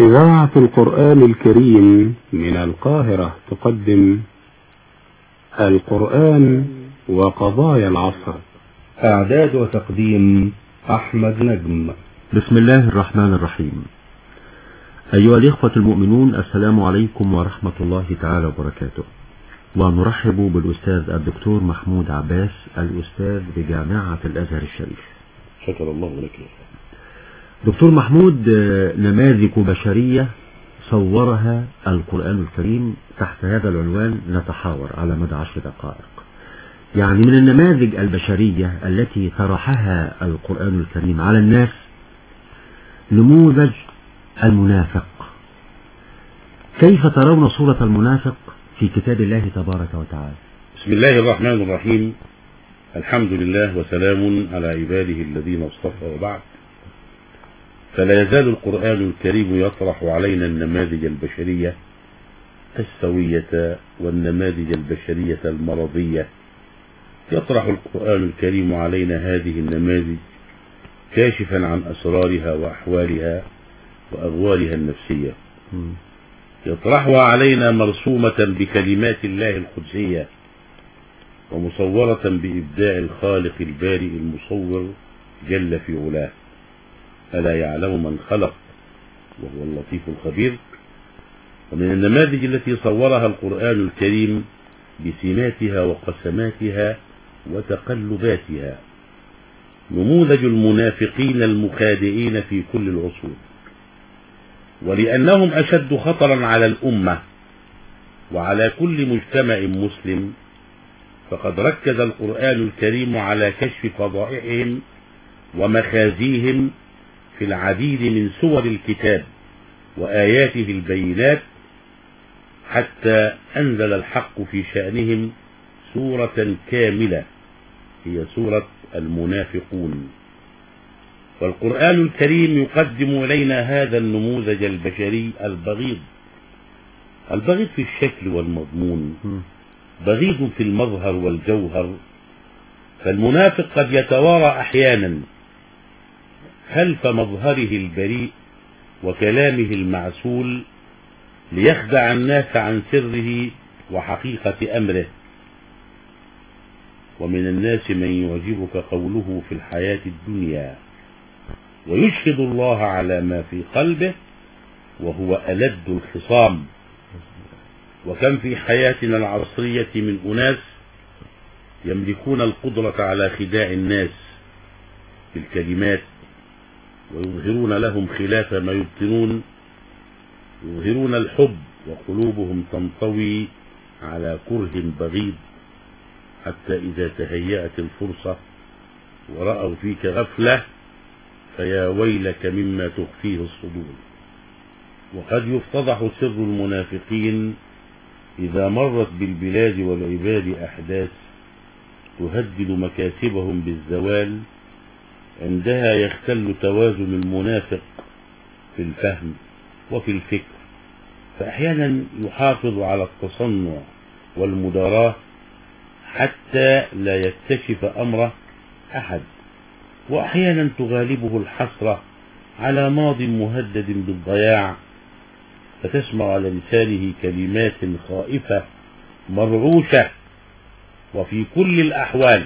إذاعة القرآن الكريم من القاهرة تقدم القرآن وقضايا العصر. إعداد وتقديم أحمد نجم. بسم الله الرحمن الرحيم. أيها الإخوة المؤمنون السلام عليكم ورحمة الله تعالى وبركاته. ونرحب بالأستاذ الدكتور محمود عباس الأستاذ بجامعة الأزهر الشريف. شكر الله لك دكتور محمود نماذج بشرية صورها القرآن الكريم تحت هذا العنوان نتحاور على مدى عشر دقائق. يعني من النماذج البشرية التي طرحها القرآن الكريم على الناس نموذج المنافق. كيف ترون صورة المنافق في كتاب الله تبارك وتعالى؟ بسم الله الرحمن الرحيم. الحمد لله وسلام على عباده الذين اصطفى وبعد. فلا يزال القرآن الكريم يطرح علينا النماذج البشرية السوية والنماذج البشرية المرضية. يطرح القرآن الكريم علينا هذه النماذج كاشفا عن أسرارها وأحوالها وأغوالها النفسية. يطرحها علينا مرسومة بكلمات الله القدسية ومصورة بإبداع الخالق البارئ المصور جل في علاه. ألا يعلم من خلق وهو اللطيف الخبير. ومن النماذج التي صورها القرآن الكريم بسماتها وقسماتها وتقلباتها. نموذج المنافقين المخادئين في كل العصور. ولأنهم أشد خطرا على الأمة وعلى كل مجتمع مسلم فقد ركز القرآن الكريم على كشف فضائحهم ومخازيهم في العديد من سور الكتاب وآياته البينات حتى أنزل الحق في شأنهم سورة كاملة هي سورة المنافقون. والقرآن الكريم يقدم إلينا هذا النموذج البشري البغيض. البغيض في الشكل والمضمون بغيض في المظهر والجوهر فالمنافق قد يتوارى أحيانا خلف مظهره البريء وكلامه المعسول ليخدع الناس عن سره وحقيقة أمره. ومن الناس من يعجبك قوله في الحياة الدنيا ويشهد الله على ما في قلبه وهو ألد الخصام. وكم في حياتنا العصرية من أناس يملكون القدرة على خداع الناس بالكلمات ويظهرون لهم خلاف ما يبطنون. يظهرون الحب وقلوبهم تنطوي على كره بغيض. حتى إذا تهيأت الفرصة ورأوا فيك غفلة فيا ويلك مما تخفيه الصدور. وقد يفتضح سر المنافقين إذا مرت بالبلاد والعباد أحداث تهدد مكاسبهم بالزوال عندها يختل توازن المنافق في الفهم وفي الفكر فأحيانا يحافظ على التصنع والمداراة حتى لا يكتشف أمره أحد وأحيانا تغالبه الحسرة على ماض مهدد بالضياع فتسمع على لسانه كلمات خائفة مرعوشة وفي كل الأحوال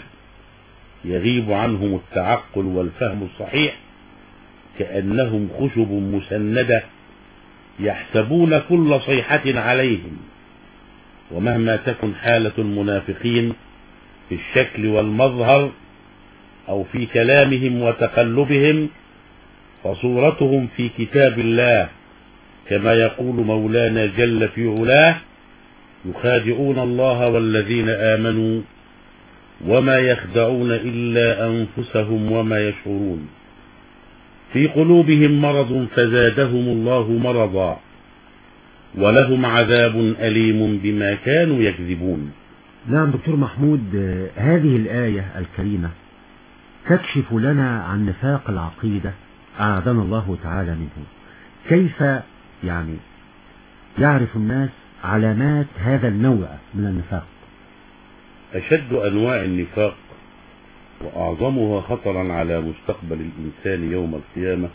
يغيب عنهم التعقل والفهم الصحيح كأنهم خشب مسندة يحسبون كل صيحة عليهم ومهما تكن حالة المنافقين في الشكل والمظهر أو في كلامهم وتقلبهم فصورتهم في كتاب الله كما يقول مولانا جل في علاه يخادعون الله والذين آمنوا وما يخدعون إلا أنفسهم وما يشعرون. في قلوبهم مرض فزادهم الله مرضا ولهم عذاب أليم بما كانوا يكذبون. نعم دكتور محمود هذه الآية الكريمة تكشف لنا عن نفاق العقيدة أعاذنا الله تعالى منه. كيف يعني يعرف الناس علامات هذا النوع من النفاق؟ أشد أنواع النفاق وأعظمها خطرا على مستقبل الإنسان يوم القيامة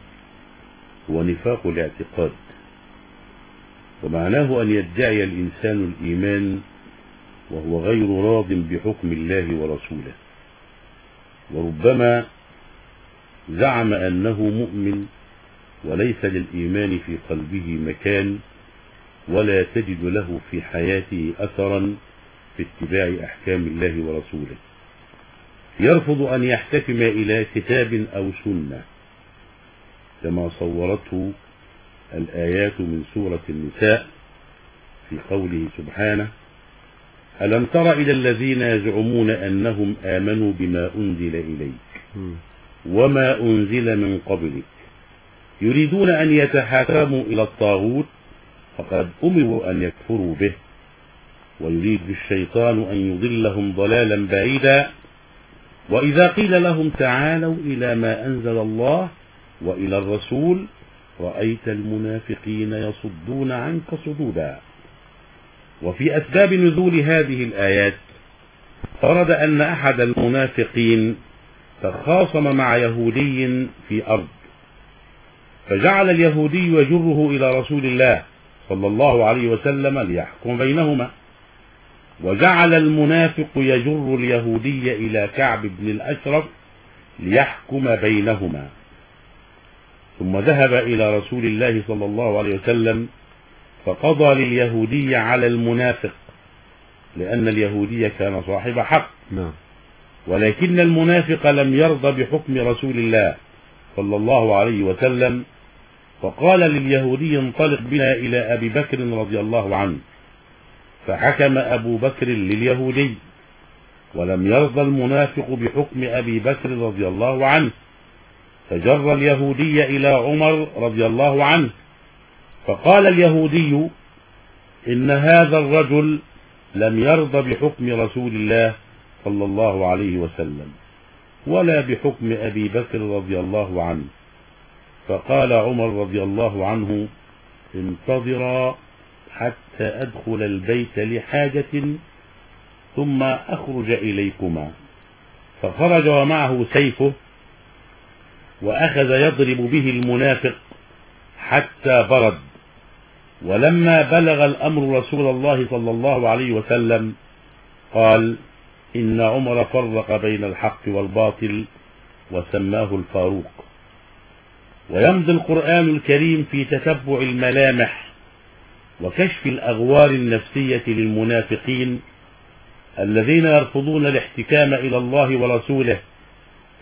هو نفاق الاعتقاد. ومعناه أن يدعي الإنسان الإيمان وهو غير راض بحكم الله ورسوله. وربما زعم أنه مؤمن وليس للإيمان في قلبه مكان ولا تجد له في حياته أثرا في اتباع أحكام الله ورسوله يرفض أن يحتكم إلى كتاب أو سنة كما صورته الآيات من سورة النساء في قوله سبحانه ألم تر إلى الذين يزعمون أنهم آمنوا بما أنزل إليك. وما أنزل من قبلك يريدون أن يتحاكموا إلى الطاغوت فقد أمروا أن يكفروا به ويريد الشيطان أن يضلهم ضلالا بعيدا. وإذا قيل لهم تعالوا إلى ما أنزل الله وإلى الرسول رأيت المنافقين يصدون عنك صدودا. وفي أسباب نزول هذه الآيات ورد أن أحد المنافقين تخاصم مع يهودي في أرض فجعل اليهودي يجره إلى رسول الله صلى الله عليه وسلم ليحكم بينهما. وجعل المنافق يجر اليهودي إلى كعب بن الأشرف ليحكم بينهما. ثم ذهب إلى رسول الله صلى الله عليه وسلم فقضى لليهودي على المنافق لأن اليهودي كان صاحب حق. نعم. ولكن المنافق لم يرضى بحكم رسول الله صلى الله عليه وسلم فقال لليهودي انطلق بنا إلى أبي بكر رضي الله عنه. فحكم أبو بكر لليهودي ولم يرضى المنافق بحكم أبي بكر رضي الله عنه. فجر اليهودي إلى عمر رضي الله عنه. فقال اليهودي إن هذا الرجل لم يرضى بحكم رسول الله صلى الله عليه وسلم ولا بحكم أبي بكر رضي الله عنه. فقال عمر رضي الله عنه انتظرا حتى أدخل البيت لحاجة ثم أخرج إليكما. فخرج ومعه سيفه وأخذ يضرب به المنافق حتى برد. ولما بلغ الأمر رسول الله صلى الله عليه وسلم قال إن عمر فرق بين الحق والباطل وسماه الفاروق. ويمضي القرآن الكريم في تتبع الملامح وكشف الأغوار النفسية للمنافقين الذين يرفضون الاحتكام إلى الله ورسوله.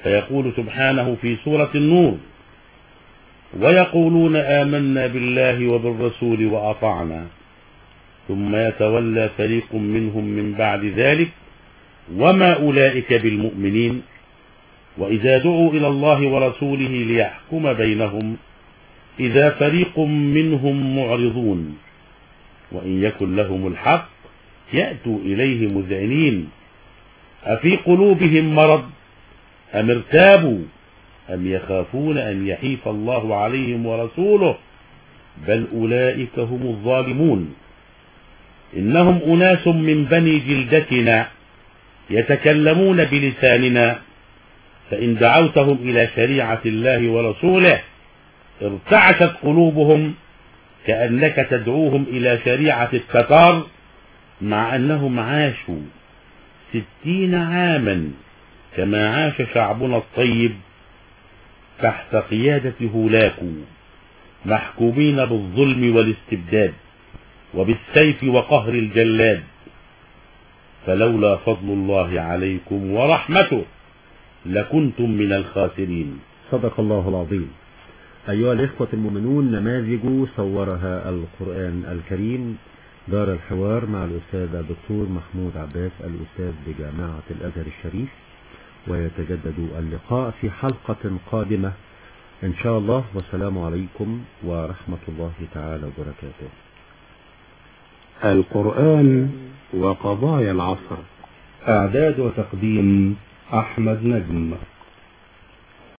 فيقول سبحانه في سورة النور ويقولون آمنا بالله وبالرسول وأطعنا. ثم يتولى فريق منهم من بعد ذلك وما أولئك بالمؤمنين. وإذا دعوا إلى الله ورسوله ليحكم بينهم إذا فريق منهم معرضون. وإن يكن لهم الحق يأتوا إليه مذعنين. أفي قلوبهم مرض؟ أم ارتابوا؟ أم يخافون أن يحيف الله عليهم ورسوله؟ بل أولئك هم الظالمون. إنهم أناس من بني جلدتنا يتكلمون بلساننا. فإن دعوتهم إلى شريعة الله ورسوله ارتعشت قلوبهم كأنك تدعوهم إلى شريعة التتار مع أنهم عاشوا ستين عاما كما عاش شعبنا الطيب تحت قيادة هولاكو محكومين بالظلم والاستبداد وبالسيف وقهر الجلاد. فلولا فضل الله عليكم ورحمته لكنتم من الخاسرين. صدق الله العظيم. أيها الإخوة المؤمنون نماذج صورها القرآن الكريم. دار الحوار مع الأستاذ الدكتور محمود عباس الأستاذ بجامعة الأزهر الشريف. ويتجدد اللقاء في حلقة قادمة. إن شاء الله والسلام عليكم ورحمة الله تعالى وبركاته. القرآن وقضايا العصر. إعداد وتقديم أحمد نجم.